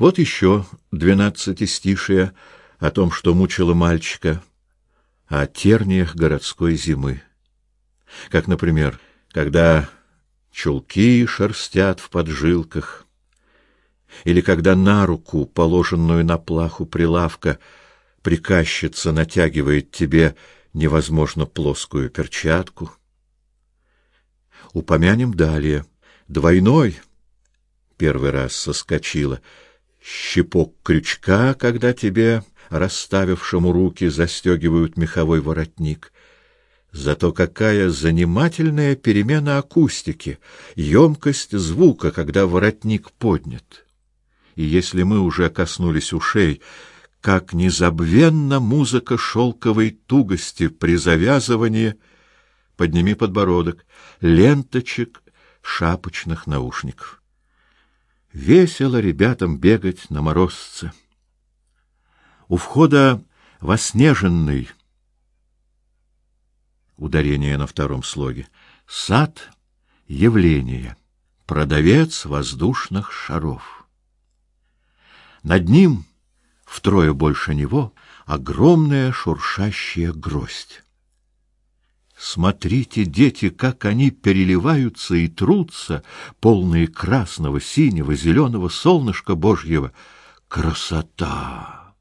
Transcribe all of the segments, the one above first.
Вот еще двенадцатистишие о том, что мучило мальчика, о терниях городской зимы. Как, например, когда чулки шерстят в поджилках, или когда на руку, положенную на плаху прилавка, приказчица натягивает тебе невозможно плоскую перчатку. Упомянем далее. Двойной первый раз соскочила. Щепок крючка, когда тебе, расставившему руки, застегивают меховой воротник. Зато какая занимательная перемена акустики, емкость звука, когда воротник поднят. И если мы уже коснулись ушей, как незабвенна музыка шелковой тугости при завязывании, подними подбородок, ленточек шапочных наушников. Весело ребятам бегать на морозце. У входа в оснеженный ударение на втором слоге. Сад явление. Продавец воздушных шаров. Над ним, втрое больше него, огромная шуршащая гроздь. Смотрите, дети, как они переливаются и трутся, полные красного, синего, зеленого солнышка Божьего. Красота!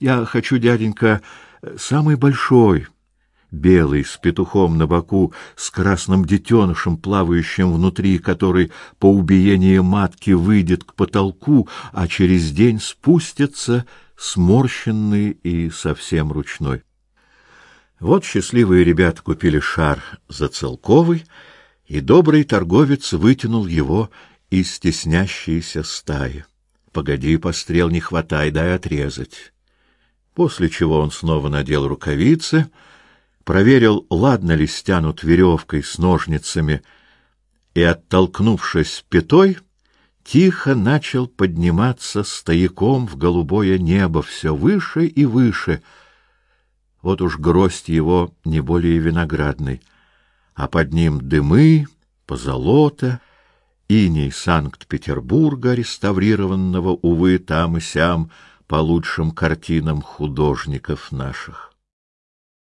Я хочу, дяденька, самый большой, белый, с петухом на боку, с красным детенышем, плавающим внутри, который по убиении матки выйдет к потолку, а через день спустится, сморщенный и совсем ручной. Вот счастливые ребята купили шар за целковый, и добрый торговец вытянул его из стеснящейся стаи. Погоди, пострел не хватай, дай отрезать. После чего он снова надел рукавицы — проверил, ладно ли стянут веревкой с ножницами, и, оттолкнувшись пятой, тихо начал подниматься стояком в голубое небо все выше и выше. Вот уж гроздь его не более виноградной, а под ним дымы, позолота, иней Санкт-Петербурга, реставрированного, увы, там и сям, по лучшим картинам художников наших.